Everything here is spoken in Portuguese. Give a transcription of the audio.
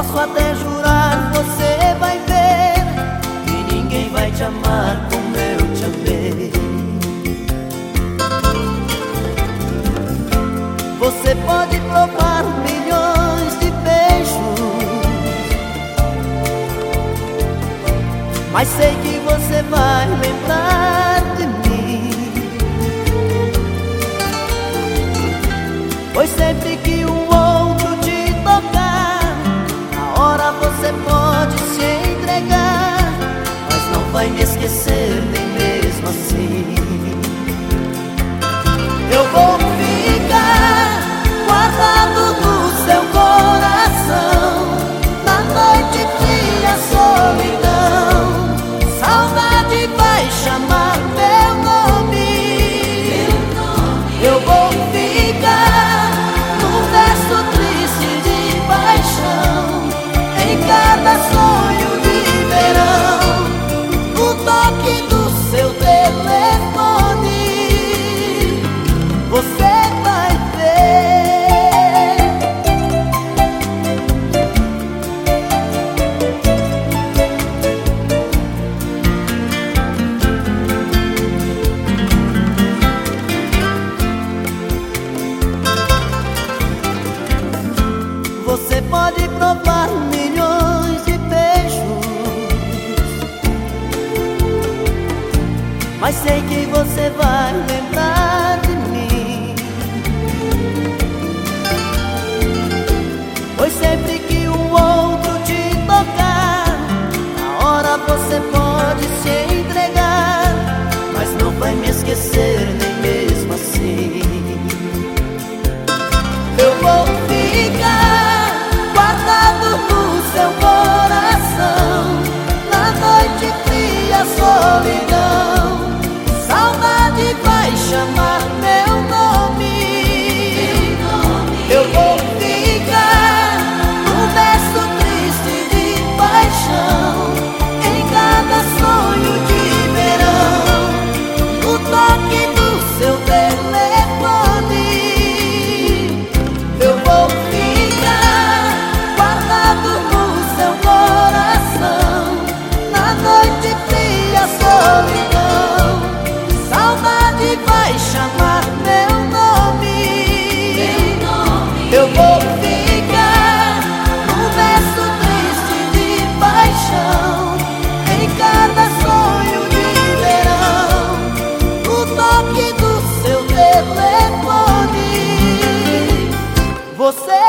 Posso até jurar, você vai ver Que ninguém vai te amar como eu te amei. Você pode provar milhões de beijos Mas sei que você vai lembrar Mas sei que você vai lembrar de mim. Pois sempre que o outro te tocar Na hora você pode se entregar. Mas não vai me esquecer nem mesmo assim. Eu vou ficar guardado no seu coração Na noite fria, solidão. Eu vou ficar num verso triste de paixão Em cada sonho de verão O toque do seu telefone. Você